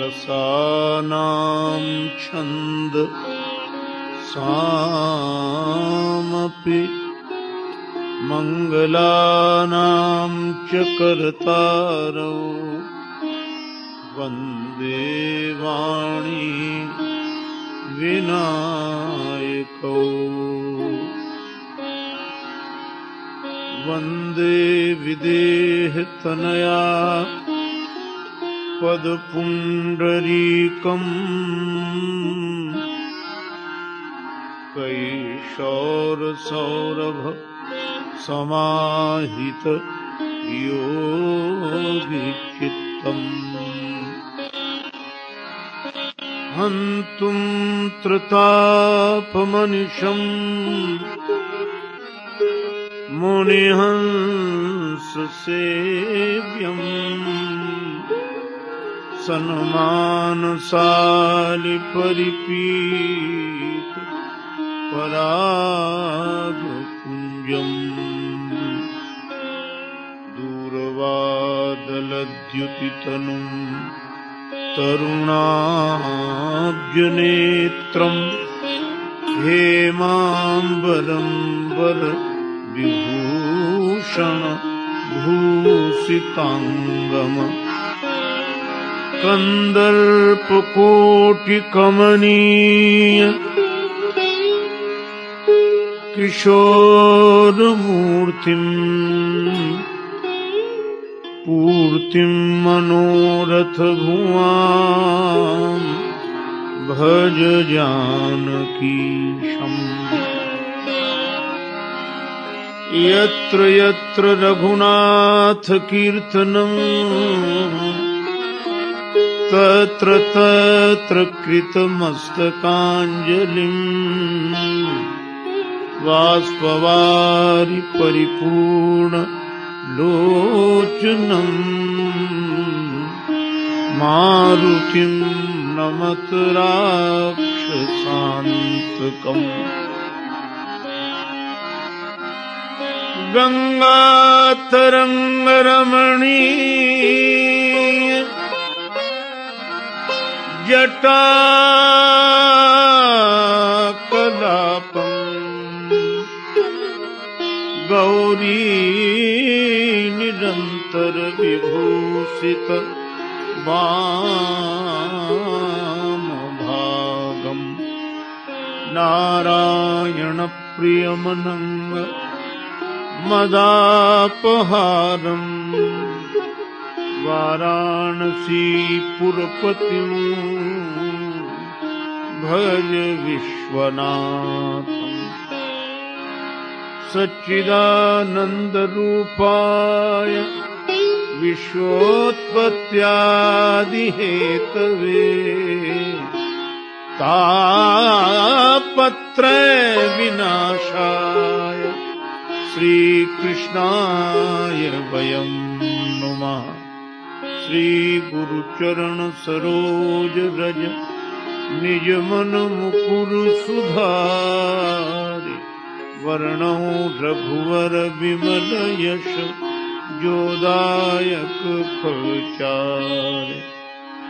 रसानां छन्द सामपि मङ्गलानां च कर्तारौ वंदे वाणी विनायकौ। वंदे विदेहतनया पदपुण्डरीकम् कैशोरसौरभ समाहित योगिचित्तम्। हन्तुम् त्रितापमनिशम्। मुनिहंससेव्यम् सन्मानसालिपरिपीत परागकुञ्जम् दूरवादलद्युतितनुम् तरुणाब्जनेत्रम् हेमाम्बरम्बर विभूषण भूषिताङ्गम कन्दर्पकोटिकमनीय किशोरमूर्तिम् पूर्तिम् मनोरथभुवाम् भज जानकीशम् यत्र यत्र रघुनाथकीर्तनम् तत्र तत्र कृतमस्तकाञ्जलिम् बाष्पवारि परिपूर्ण लोचनम् मारुतिम् नमत राक्षसान्तकम् गङ्गातरङ्गरमणीय जटा कलापम्। गौरी निरन्तर विभूषित वामभागम् नारायणप्रियमनङ्ग मदापहारम्। वाराणसीपुरपतिम् भज विश्वनाथम् सच्चिदानन्दरूपाय विश्वोत्पत्त्यादिहेतवे। तापत्रय विनाशाय श्रीकृष्णाय वयम् नुमः श्रीगुरुचरण सरोज रज, निज मन मुकुर सुधारि। वर्णौ रघुवर विमल यश जोदायक फलचारि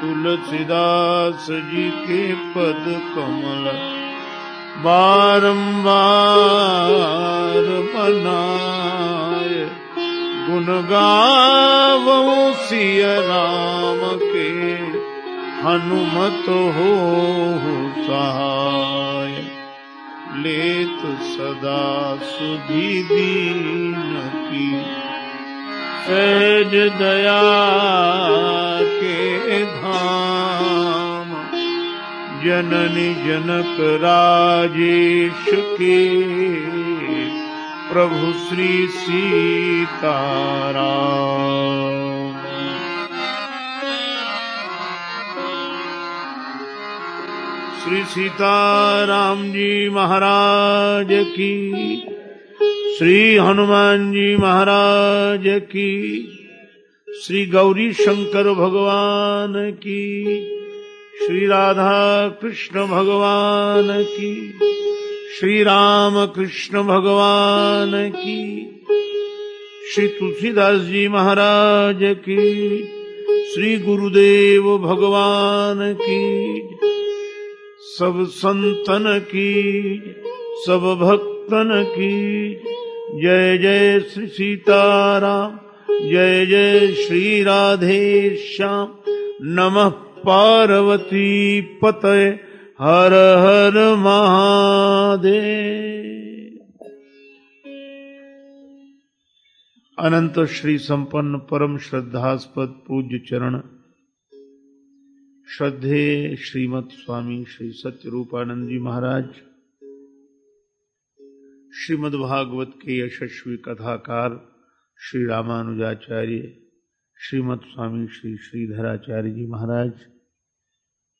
तुलसीदास जी के पद कमल, बारंबार बनाय गुण गावो सिय राम के, हनुमत हो सहाय। लेत सदा सुधि दीन की, सहज दया के धाम। जननी जनक राजेश के प्रभु श्री सीताराम। श्री सीताराम जी महाराज की, श्री हनुमान जी महाराज की, श्री गौरी शंकर भगवान की, श्री राधा कृष्ण भगवान की श्री राम कृष्ण भगवान की। श्री तुलसीदास जी महाराज की। श्री गुरुदेव भगवान की। सब संतन की, सब भक्तन की। जय जय श्री सीताराम, जय जय श्री राधे श्याम। नमः पार्वती पतय। हर हर महादेव। अनंत श्री संपन्न परम श्रद्धास्पद पूज्य चरण। श्रद्धे श्रीमद स्वामी श्री सत्य रूपानंद जी महाराज। श्रीमद् भागवत के यशस्वी कथाकार श्री रामानुजाचार्य, श्रीमद स्वामी श्री श्रीधराचार्य जी महाराज।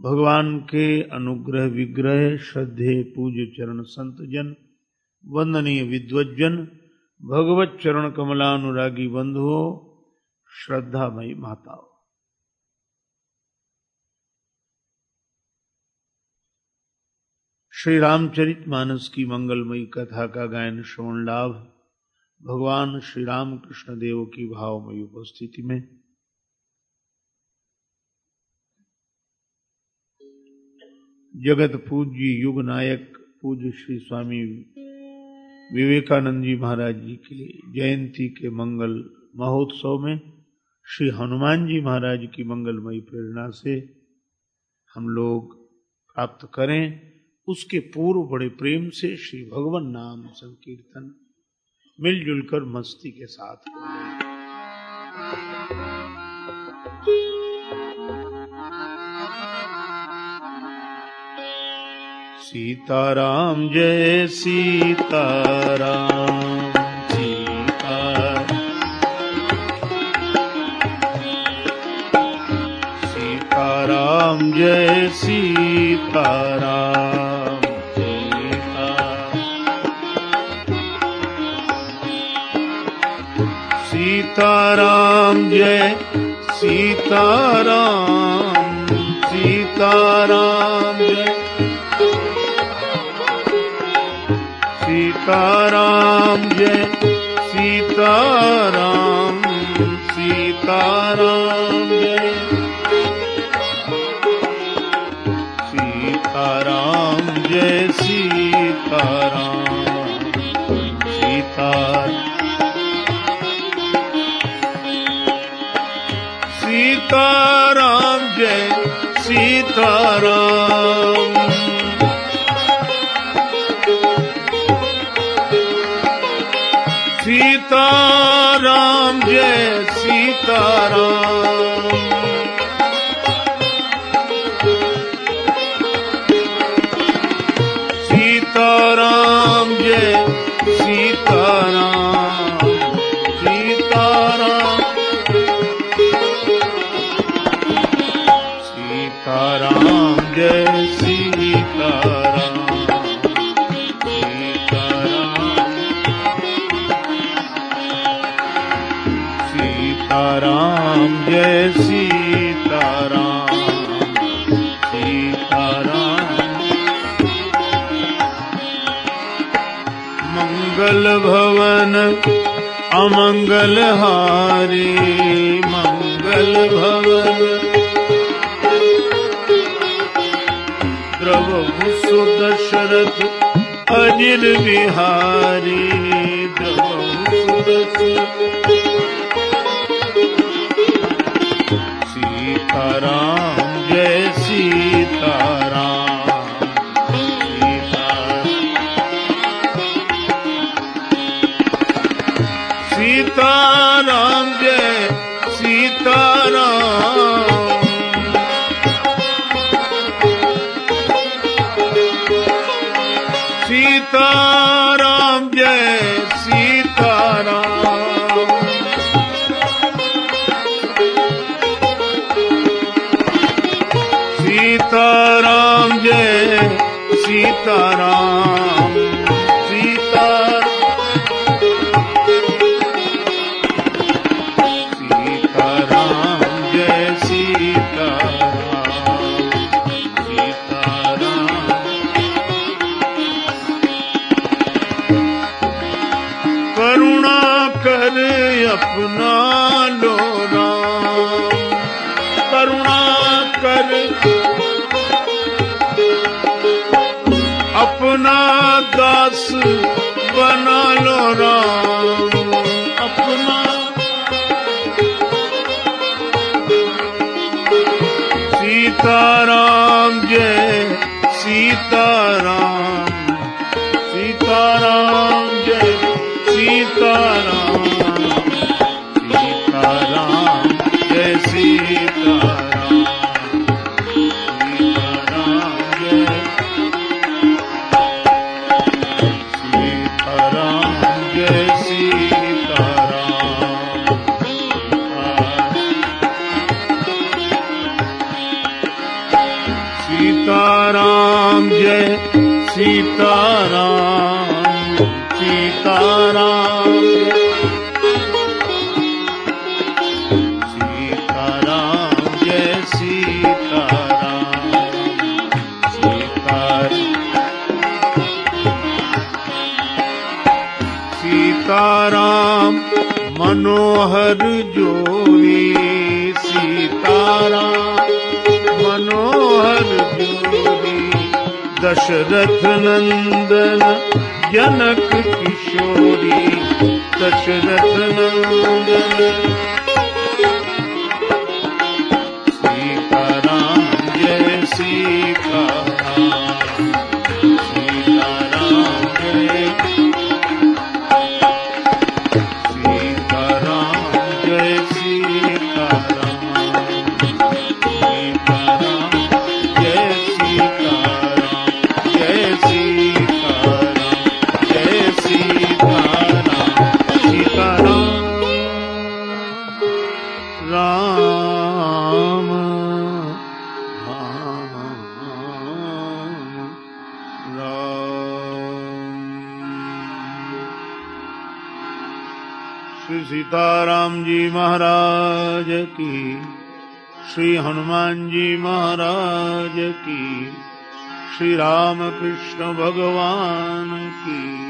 भगवान के अनुग्रह विग्रह, श्रद्धे, पूज्य चरण संत जन, वंदनीय विद्वजन भगवत चरण कमलानुरागी बंधुओं, श्रद्धामयी माताओं। श्री रामचरित मानस की मंगलमयी कथा का गायन श्रवण लाभ भगवान श्री राम कृष्ण देव की भावमयी उपस्थिति में जगत पूज्य युग नायक पूज्य श्री स्वामी विवेकानंद जी महाराज जी के जयंती के मंगल महोत्सव में श्री हनुमान जी महाराज की मंगलमयी प्रेरणा से हम लोग प्राप्त करें। उसके पूर्व बड़े प्रेम से श्री भगवान नाम संकीर्तन मिलजुल कर मस्ती के साथ सीताराम जय सीताराम। सीता सीताराम जय सीताराम। सीताराम जय सीताराम। सीताराम। सीताराम जय सीताराम सीताराम जय सीताराम जय सीताराम सीताराम सीताराम जय सीताराम। सीताराम मंगल भवन अमंगल हारी। मंगल भवन। द्रवभुसु दशरथ अजिर बिहारी। द्रवभुसु दशरथ। सीताराम राम जय सीताराम। दास बना लो राम दशरथ नंदन जनक किशोरी दशरथ नंदन राम। श्री सीताराम जी महाराज की, श्री हनुमान जी महाराज की, श्री राम कृष्ण भगवान की।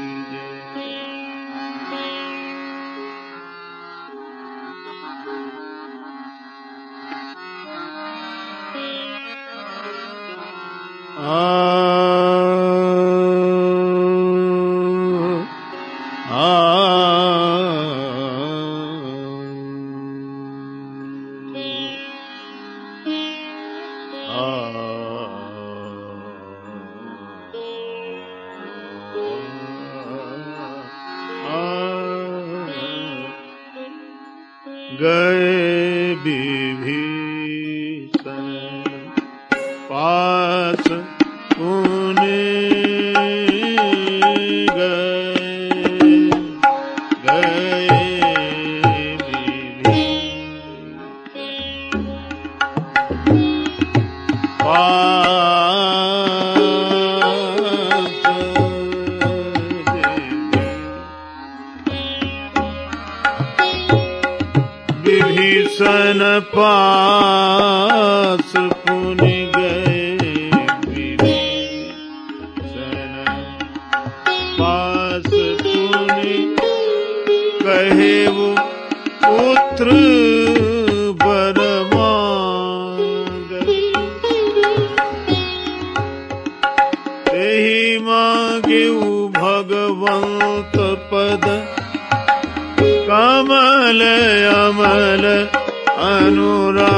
गए विभीषण विभीषण पास पुनि गए विभीषण पास पुनि कहे वो पुत्र मागे भगवंत पद। amale amale